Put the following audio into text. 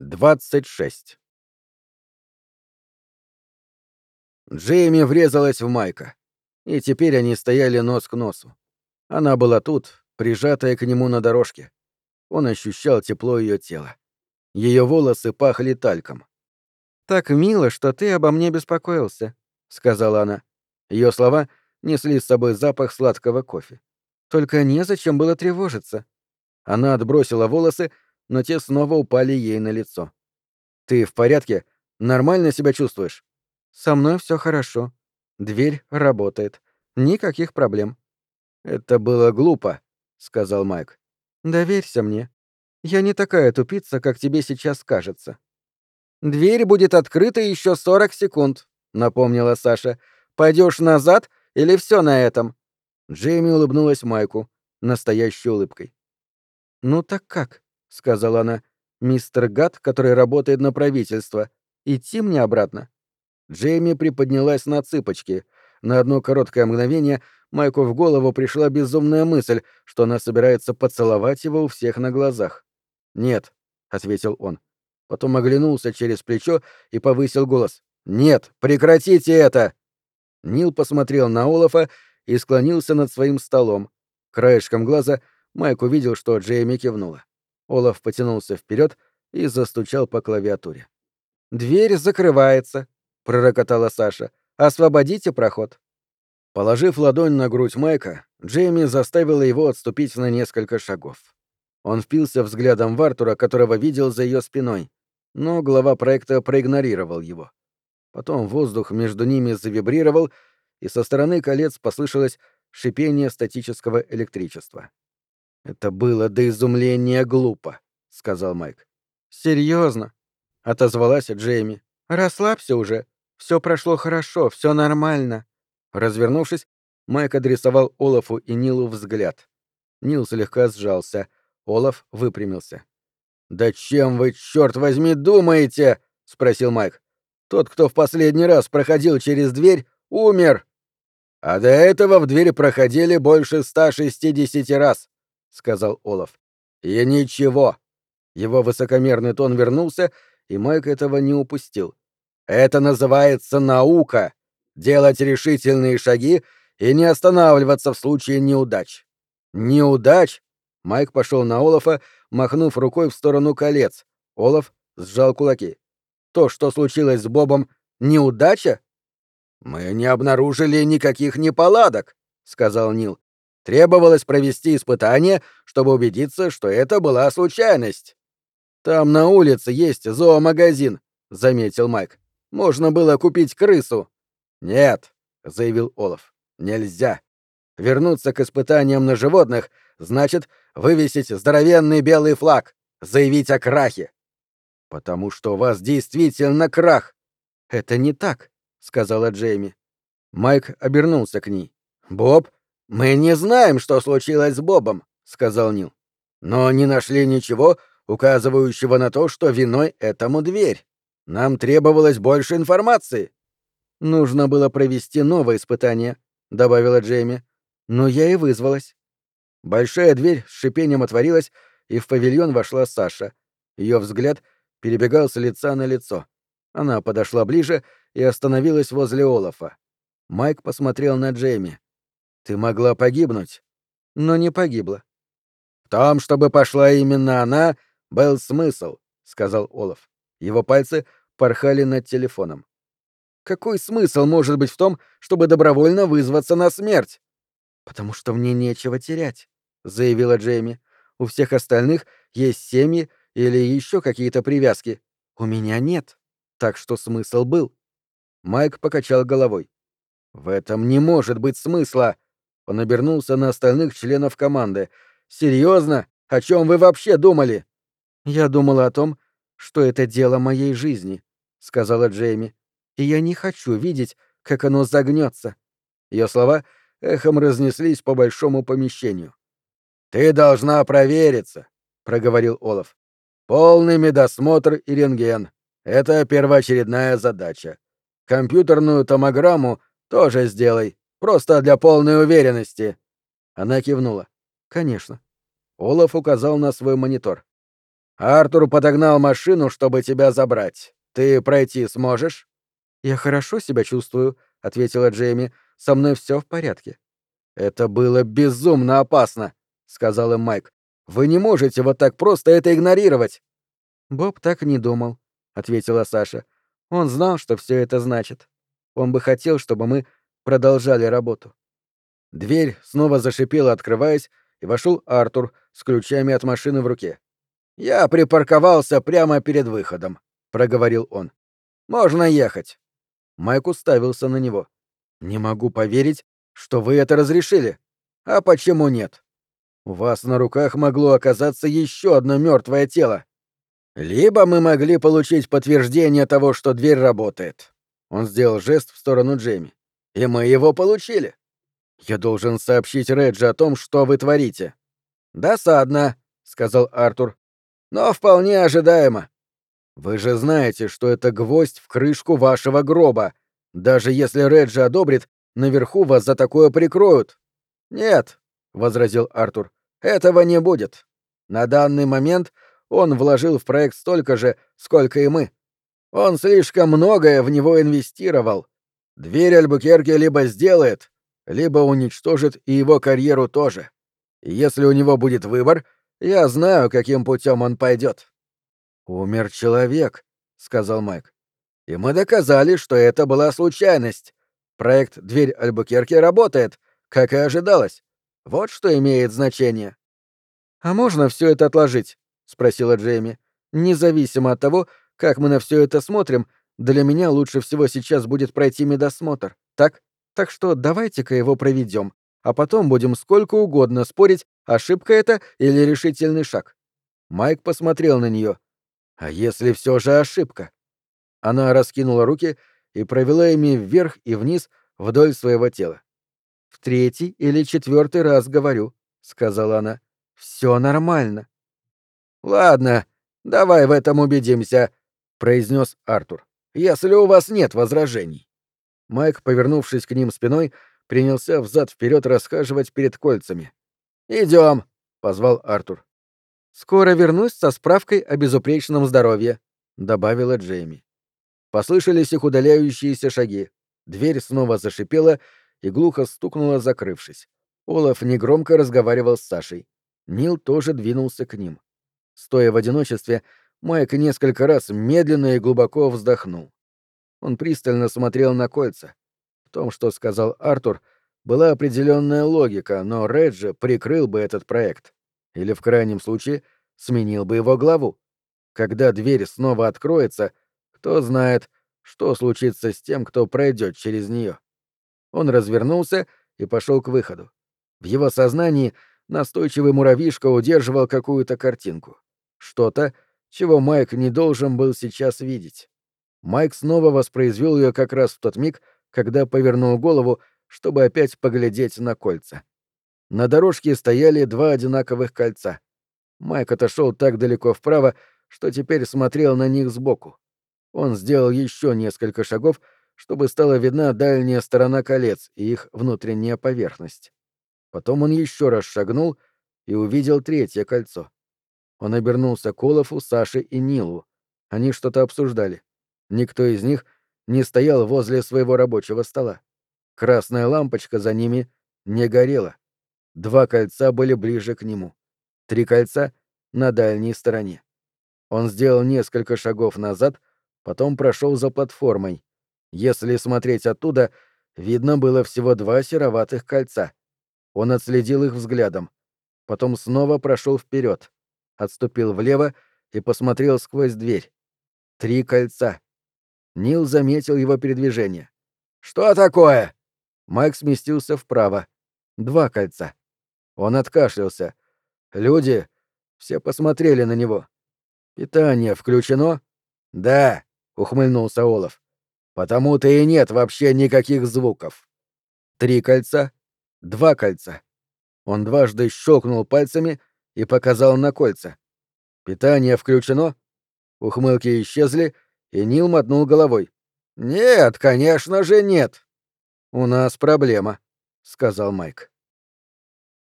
26. Джейми врезалась в Майка, и теперь они стояли нос к носу. Она была тут, прижатая к нему на дорожке. Он ощущал тепло ее тела. Ее волосы пахли тальком. «Так мило, что ты обо мне беспокоился», — сказала она. Ее слова несли с собой запах сладкого кофе. «Только незачем было тревожиться». Она отбросила волосы но те снова упали ей на лицо. «Ты в порядке? Нормально себя чувствуешь?» «Со мной все хорошо. Дверь работает. Никаких проблем». «Это было глупо», — сказал Майк. «Доверься мне. Я не такая тупица, как тебе сейчас кажется». «Дверь будет открыта еще сорок секунд», — напомнила Саша. Пойдешь назад или все на этом?» Джейми улыбнулась Майку, настоящей улыбкой. «Ну так как?» — сказала она, — «мистер Гат, который работает на правительство. Идти мне обратно?» Джейми приподнялась на цыпочки. На одно короткое мгновение Майку в голову пришла безумная мысль, что она собирается поцеловать его у всех на глазах. «Нет», — ответил он. Потом оглянулся через плечо и повысил голос. «Нет, прекратите это!» Нил посмотрел на Олафа и склонился над своим столом. Краешком глаза Майк увидел, что Джейми кивнула. Олаф потянулся вперед и застучал по клавиатуре. «Дверь закрывается», — пророкотала Саша. «Освободите проход». Положив ладонь на грудь Майка, Джейми заставила его отступить на несколько шагов. Он впился взглядом в Артура, которого видел за ее спиной, но глава проекта проигнорировал его. Потом воздух между ними завибрировал, и со стороны колец послышалось шипение статического электричества. «Это было до изумления глупо», — сказал Майк. Серьезно, отозвалась Джейми. «Расслабься уже. Все прошло хорошо, все нормально». Развернувшись, Майк адресовал Олафу и Нилу взгляд. Нил слегка сжался. Олаф выпрямился. «Да чем вы, черт возьми, думаете?» — спросил Майк. «Тот, кто в последний раз проходил через дверь, умер!» «А до этого в дверь проходили больше 160 раз», сказал Олаф. И ничего. Его высокомерный тон вернулся, и Майк этого не упустил. Это называется наука. Делать решительные шаги и не останавливаться в случае неудач. Неудач? Майк пошел на Олафа, махнув рукой в сторону колец. Олаф сжал кулаки. То, что случилось с Бобом, неудача? Мы не обнаружили никаких неполадок, сказал Нил. Требовалось провести испытание, чтобы убедиться, что это была случайность. Там на улице есть зоомагазин, заметил Майк. Можно было купить крысу. Нет, заявил Олаф. Нельзя. Вернуться к испытаниям на животных значит вывесить здоровенный белый флаг, заявить о крахе. Потому что у вас действительно крах. Это не так, сказала Джейми. Майк обернулся к ней. Боб, «Мы не знаем, что случилось с Бобом», — сказал Нил. «Но не нашли ничего, указывающего на то, что виной этому дверь. Нам требовалось больше информации». «Нужно было провести новое испытание», — добавила Джейми. «Но я и вызвалась». Большая дверь с шипением отворилась, и в павильон вошла Саша. Ее взгляд перебегал с лица на лицо. Она подошла ближе и остановилась возле Олафа. Майк посмотрел на Джейми. Ты могла погибнуть, но не погибла. В том, чтобы пошла именно она, был смысл, сказал Олаф. Его пальцы порхали над телефоном. Какой смысл может быть в том, чтобы добровольно вызваться на смерть? Потому что мне нечего терять, заявила Джейми. У всех остальных есть семьи или еще какие-то привязки. У меня нет. Так что смысл был. Майк покачал головой. В этом не может быть смысла. Он обернулся на остальных членов команды. «Серьезно? О чем вы вообще думали?» «Я думала о том, что это дело моей жизни», — сказала Джейми. «И я не хочу видеть, как оно загнется». Ее слова эхом разнеслись по большому помещению. «Ты должна провериться», — проговорил Олаф. «Полный медосмотр и рентген. Это первоочередная задача. Компьютерную томограмму тоже сделай. Просто для полной уверенности. Она кивнула. Конечно. Олаф указал на свой монитор. Артур подогнал машину, чтобы тебя забрать. Ты пройти сможешь?» «Я хорошо себя чувствую», — ответила Джейми. «Со мной все в порядке». «Это было безумно опасно», — сказал им Майк. «Вы не можете вот так просто это игнорировать». «Боб так не думал», — ответила Саша. «Он знал, что все это значит. Он бы хотел, чтобы мы продолжали работу». Дверь снова зашипела, открываясь, и вошел Артур с ключами от машины в руке. «Я припарковался прямо перед выходом», — проговорил он. «Можно ехать». Майк уставился на него. «Не могу поверить, что вы это разрешили. А почему нет? У вас на руках могло оказаться еще одно мертвое тело. Либо мы могли получить подтверждение того, что дверь работает. Он сделал жест в сторону Джейми. И мы его получили. Я должен сообщить Реджи о том, что вы творите. Досадно, сказал Артур. Но вполне ожидаемо. Вы же знаете, что это гвоздь в крышку вашего гроба. Даже если Реджи одобрит, наверху вас за такое прикроют. Нет, возразил Артур. Этого не будет. На данный момент он вложил в проект столько же, сколько и мы. Он слишком многое в него инвестировал. Дверь Альбукерки либо сделает, либо уничтожит и его карьеру тоже. И если у него будет выбор, я знаю, каким путем он пойдет. Умер человек, сказал Майк. И мы доказали, что это была случайность. Проект «Дверь Альбукерки» работает, как и ожидалось. Вот что имеет значение. А можно все это отложить? спросила Джейми. Независимо от того, как мы на все это смотрим, для меня лучше всего сейчас будет пройти медосмотр. Так? Так что давайте-ка его проведем, а потом будем сколько угодно спорить, ошибка это или решительный шаг. Майк посмотрел на нее. А если все же ошибка? Она раскинула руки и провела ими вверх и вниз вдоль своего тела. В третий или четвертый раз говорю, сказала она. Все нормально. Ладно, давай в этом убедимся, произнес Артур. Если у вас нет возражений. Майк, повернувшись к ним спиной, принялся взад вперед расхаживать перед кольцами. Идем, позвал Артур. Скоро вернусь со справкой о безупречном здоровье, добавила Джейми. Послышались их удаляющиеся шаги. Дверь снова зашипела и глухо стукнула, закрывшись. Олаф негромко разговаривал с Сашей. Нил тоже двинулся к ним. Стоя в одиночестве, Майк несколько раз медленно и глубоко вздохнул. Он пристально смотрел на кольца. В том, что сказал Артур, была определенная логика, но Реджи прикрыл бы этот проект. Или, в крайнем случае, сменил бы его главу. Когда дверь снова откроется, кто знает, что случится с тем, кто пройдет через нее. Он развернулся и пошел к выходу. В его сознании настойчивый муравьишка удерживал какую-то картинку. Что-то, чего Майк не должен был сейчас видеть. Майк снова воспроизвел ее как раз в тот миг, когда повернул голову, чтобы опять поглядеть на кольца. На дорожке стояли два одинаковых кольца. Майк отошел так далеко вправо, что теперь смотрел на них сбоку. Он сделал еще несколько шагов, чтобы стала видна дальняя сторона колец и их внутренняя поверхность. Потом он еще раз шагнул и увидел третье кольцо. Он обернулся к Олафу, Саше и Нилу. Они что-то обсуждали. Никто из них не стоял возле своего рабочего стола. Красная лампочка за ними не горела. Два кольца были ближе к нему. Три кольца — на дальней стороне. Он сделал несколько шагов назад, потом прошел за платформой. Если смотреть оттуда, видно было всего два сероватых кольца. Он отследил их взглядом. Потом снова прошел вперед, отступил влево и посмотрел сквозь дверь. Три кольца. Нил заметил его передвижение. «Что такое?» Майк сместился вправо. Два кольца. Он откашлялся. Люди все посмотрели на него. «Питание включено?» «Да», — ухмыльнулся Олаф. «Потому-то и нет вообще никаких звуков». Три кольца, два кольца. Он дважды щелкнул пальцами и показал на кольца. «Питание включено?» Ухмылки исчезли, и Нил мотнул головой. «Нет, конечно же нет!» «У нас проблема», — сказал Майк.